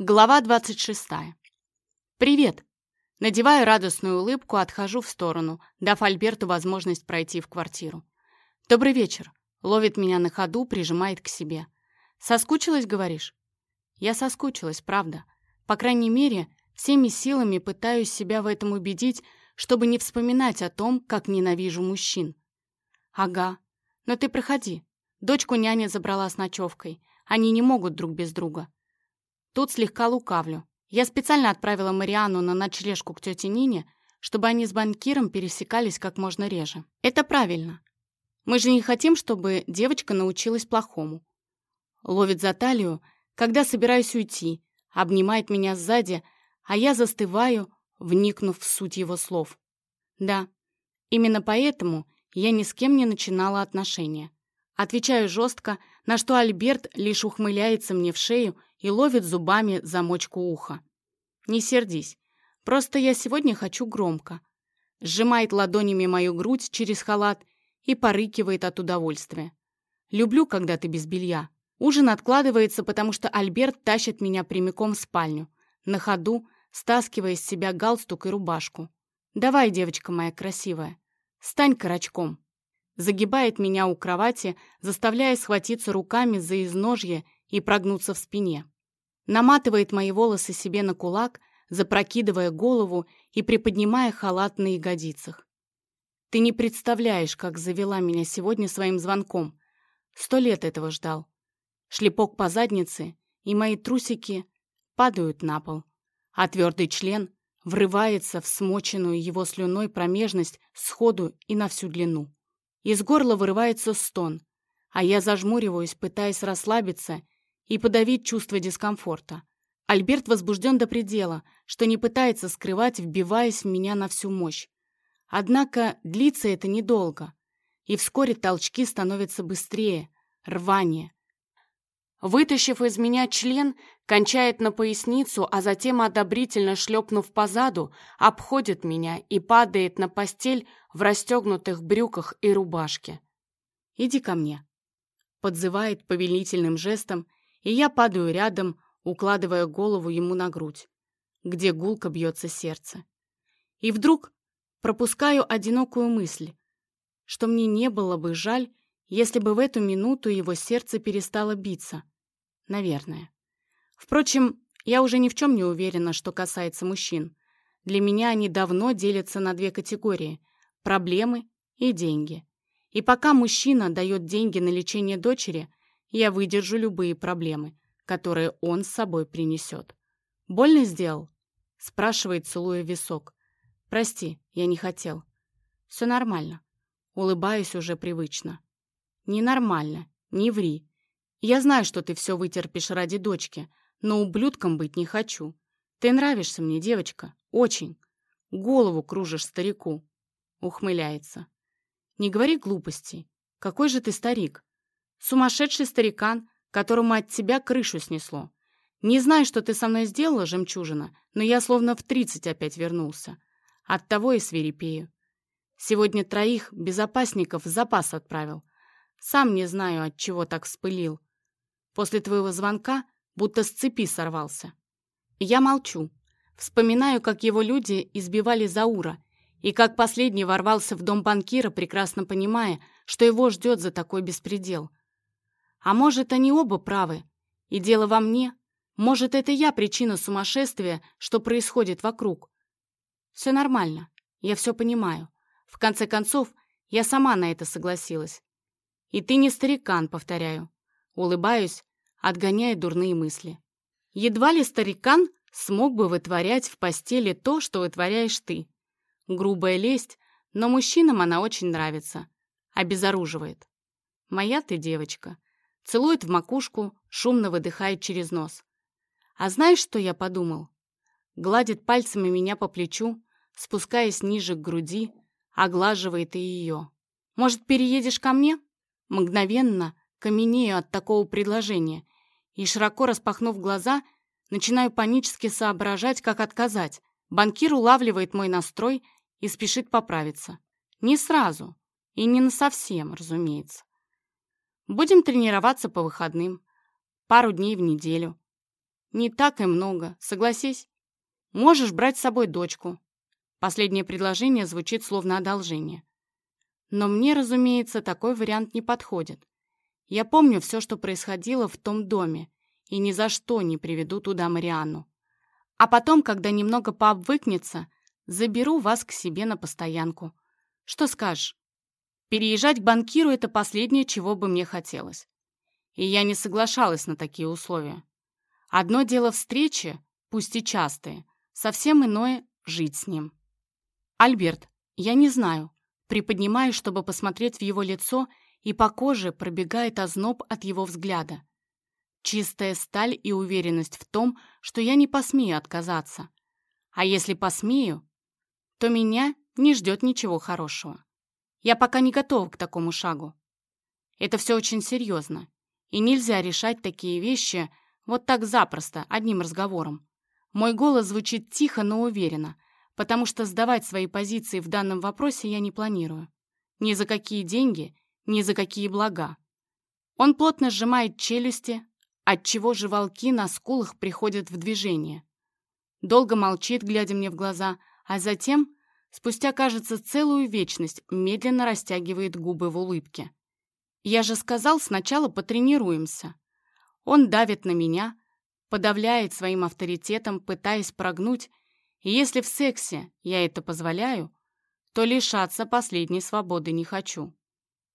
Глава 26. «Привет!» Надеваю радостную улыбку, отхожу в сторону, дав Альберту возможность пройти в квартиру. «Добрый вечер!» Ловит меня на ходу, прижимает к себе. «Соскучилась, говоришь?» Я соскучилась, правда. По крайней мере, всеми силами пытаюсь себя в этом убедить, чтобы не вспоминать о том, как ненавижу мужчин. «Ага. Но ты проходи. Дочку няня забрала с ночевкой. Они не могут друг без друга. Тут слегка лукавлю. Я специально отправила Марианну на ночлежку к тете Нине, чтобы они с банкиром пересекались как можно реже. Это правильно. Мы же не хотим, чтобы девочка научилась плохому. Ловит за талию, когда собираюсь уйти, обнимает меня сзади, а я застываю, вникнув в суть его слов. Да, именно поэтому я ни с кем не начинала отношения. Отвечаю жестко, на что Альберт лишь ухмыляется мне в шею и ловит зубами замочку уха. «Не сердись. Просто я сегодня хочу громко». Сжимает ладонями мою грудь через халат и порыкивает от удовольствия. «Люблю, когда ты без белья». Ужин откладывается, потому что Альберт тащит меня прямиком в спальню, на ходу, стаскивая с себя галстук и рубашку. «Давай, девочка моя красивая, стань карачком». Загибает меня у кровати, заставляя схватиться руками за изножье и прогнуться в спине. Наматывает мои волосы себе на кулак, запрокидывая голову и приподнимая халат на ягодицах. Ты не представляешь, как завела меня сегодня своим звонком. Сто лет этого ждал. Шлепок по заднице, и мои трусики падают на пол, а твердый член врывается в смоченную его слюной промежность сходу и на всю длину. Из горла вырывается стон, а я зажмуриваюсь, пытаясь расслабиться и подавить чувство дискомфорта. Альберт возбужден до предела, что не пытается скрывать, вбиваясь в меня на всю мощь. Однако длится это недолго, и вскоре толчки становятся быстрее, рвание. Вытащив из меня член, кончает на поясницу, а затем, одобрительно шлепнув по заду, обходит меня и падает на постель в расстегнутых брюках и рубашке. «Иди ко мне», — подзывает повелительным жестом и я падаю рядом, укладывая голову ему на грудь, где гулко бьется сердце. И вдруг пропускаю одинокую мысль, что мне не было бы жаль, если бы в эту минуту его сердце перестало биться. Наверное. Впрочем, я уже ни в чем не уверена, что касается мужчин. Для меня они давно делятся на две категории – проблемы и деньги. И пока мужчина дает деньги на лечение дочери, я выдержу любые проблемы, которые он с собой принесет. «Больно сделал?» — спрашивает, целуя висок. «Прости, я не хотел». «Все нормально». Улыбаюсь уже привычно. «Ненормально, не ври. Я знаю, что ты все вытерпишь ради дочки, но ублюдком быть не хочу. Ты нравишься мне, девочка, очень. Голову кружишь старику». Ухмыляется. «Не говори глупостей. Какой же ты старик? Сумасшедший старикан, которому от тебя крышу снесло. Не знаю, что ты со мной сделала, жемчужина, но я словно в тридцать опять вернулся. Оттого и свирепею. Сегодня троих безопасников в запас отправил. Сам не знаю, от чего так вспылил. После твоего звонка будто с цепи сорвался. Я молчу. Вспоминаю, как его люди избивали Заура, и как последний ворвался в дом банкира, прекрасно понимая, что его ждет за такой беспредел. А может, они оба правы. И дело во мне. Может, это я причина сумасшествия, что происходит вокруг. Все нормально. Я все понимаю. В конце концов, я сама на это согласилась. И ты не старикан, повторяю. Улыбаюсь, отгоняя дурные мысли. Едва ли старикан смог бы вытворять в постели то, что вытворяешь ты. Грубая лесть, но мужчинам она очень нравится. Обезоруживает. Моя ты девочка целует в макушку, шумно выдыхает через нос. А знаешь, что я подумал? Гладит пальцами меня по плечу, спускаясь ниже к груди, оглаживает и ее. «Может, переедешь ко мне?» Мгновенно каменею от такого предложения и, широко распахнув глаза, начинаю панически соображать, как отказать. Банкир улавливает мой настрой и спешит поправиться. Не сразу и не на совсем, разумеется. Будем тренироваться по выходным. Пару дней в неделю. не так и много, согласись. Можешь брать с собой дочку. Последнее предложение звучит словно одолжение. Но мне, разумеется, такой вариант не подходит. Я помню все, что происходило в том доме, и ни за что не приведу туда Марианну. А потом, когда немного пообвыкнется, заберу вас к себе на постоянку. Что скажешь? Переезжать к банкиру — это последнее, чего бы мне хотелось. И я не соглашалась на такие условия. Одно дело встречи, пусть и частые, совсем иное — жить с ним. Альберт, я не знаю. Приподнимаюсь, чтобы посмотреть в его лицо, и по коже пробегает озноб от его взгляда. Чистая сталь и уверенность в том, что я не посмею отказаться. А если посмею, то меня не ждет ничего хорошего. Я пока не готова к такому шагу. Это все очень серьезно, и нельзя решать такие вещи вот так запросто, одним разговором. Мой голос звучит тихо, но уверенно, потому что сдавать свои позиции в данном вопросе я не планирую. Ни за какие деньги, ни за какие блага. Он плотно сжимает челюсти, отчего жевалки на скулах приходят в движение. Долго молчит, глядя мне в глаза, а затем Спустя, кажется, целую вечность медленно растягивает губы в улыбке. Я же сказал, сначала потренируемся. Он давит на меня, подавляет своим авторитетом, пытаясь прогнуть, и если в сексе я это позволяю, то лишаться последней свободы не хочу.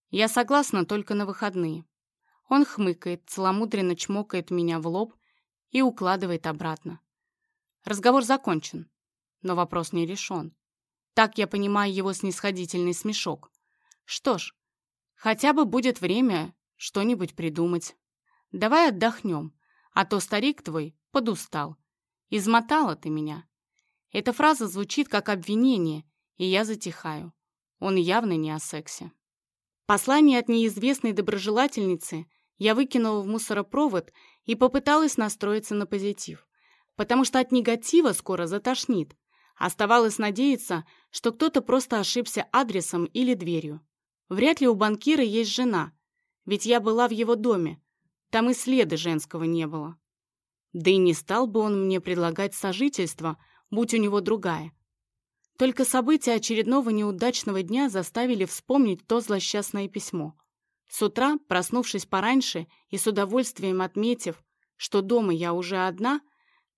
Я согласна только на выходные. Он хмыкает, целомудренно чмокает меня в лоб и укладывает обратно. Разговор закончен, но вопрос не решен. Так я понимаю его снисходительный смешок. Что ж, хотя бы будет время что-нибудь придумать. Давай отдохнем, а то старик твой подустал. Измотала ты меня. Эта фраза звучит как обвинение, и я затихаю. Он явно не о сексе. Послание от неизвестной доброжелательницы я выкинула в мусоропровод и попыталась настроиться на позитив, потому что от негатива скоро затошнит. Оставалось надеяться, что кто-то просто ошибся адресом или дверью. Вряд ли у банкира есть жена, ведь я была в его доме. Там и следа женского не было. Да и не стал бы он мне предлагать сожительство, будь у него другая. Только события очередного неудачного дня заставили вспомнить то злосчастное письмо. С утра, проснувшись пораньше и с удовольствием отметив, что дома я уже одна,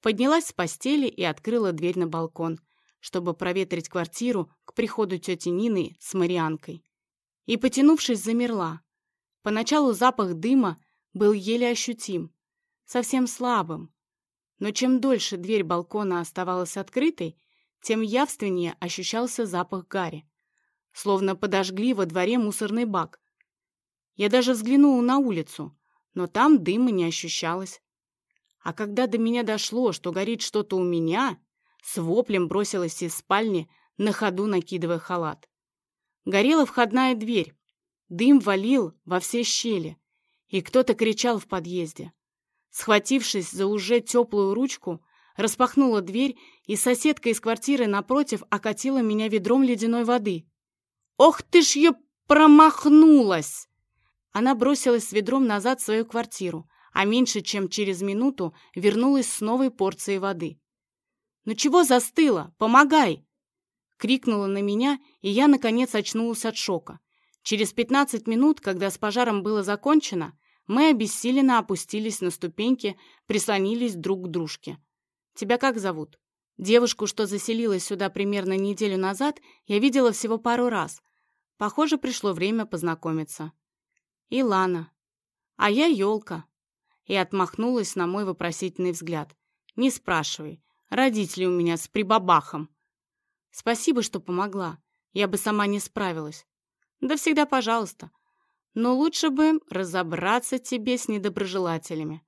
поднялась с постели и открыла дверь на балкон, чтобы проветрить квартиру к приходу тети Нины с Марианкой. И, потянувшись, замерла. Поначалу запах дыма был еле ощутим, совсем слабым. Но чем дольше дверь балкона оставалась открытой, тем явственнее ощущался запах гари. Словно подожгли во дворе мусорный бак. Я даже взглянула на улицу, но там дыма не ощущалось. А когда до меня дошло, что горит что-то у меня, с воплем бросилась из спальни, на ходу накидывая халат. Горела входная дверь. Дым валил во все щели, и кто-то кричал в подъезде. Схватившись за уже теплую ручку, распахнула дверь, и соседка из квартиры напротив окатила меня ведром ледяной воды. «Ох ты ж ее промахнулась!» Она бросилась с ведром назад в свою квартиру, а меньше чем через минуту вернулась с новой порцией воды. «Ну чего застыла? Помогай!» Крикнула на меня, и я, наконец, очнулась от шока. Через пятнадцать минут, когда с пожаром было закончено, мы обессиленно опустились на ступеньки, прислонились друг к дружке. «Тебя как зовут?» Девушку, что заселилась сюда примерно неделю назад, я видела всего пару раз. Похоже, пришло время познакомиться. «Илана. А я Ёлка». И отмахнулась на мой вопросительный взгляд. «Не спрашивай. Родители у меня с прибабахом. Спасибо, что помогла. Я бы сама не справилась. Да всегда пожалуйста. Но лучше бы разобраться тебе с недоброжелателями.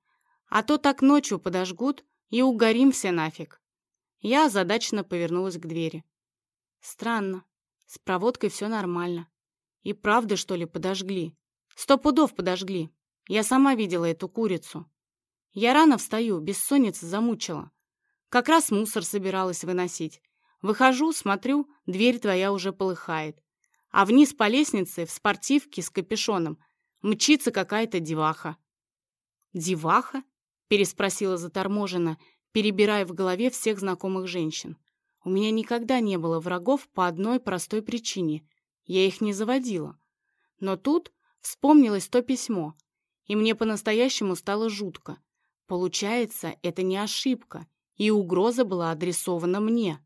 А то так ночью подожгут и угорим все нафиг. Я озадаченно повернулась к двери. Странно. С проводкой все нормально. И правда, что ли, подожгли? Сто пудов подожгли. Я сама видела эту курицу. Я рано встаю, бессонница замучила. Как раз мусор собиралась выносить. Выхожу, смотрю, дверь твоя уже полыхает. А вниз по лестнице, в спортивке с капюшоном, мчится какая-то деваха. Деваха? переспросила заторможенно, перебирая в голове всех знакомых женщин. У меня никогда не было врагов по одной простой причине. Я их не заводила. Но тут вспомнилось то письмо, и мне по-настоящему стало жутко. Получается, это не ошибка, и угроза была адресована мне.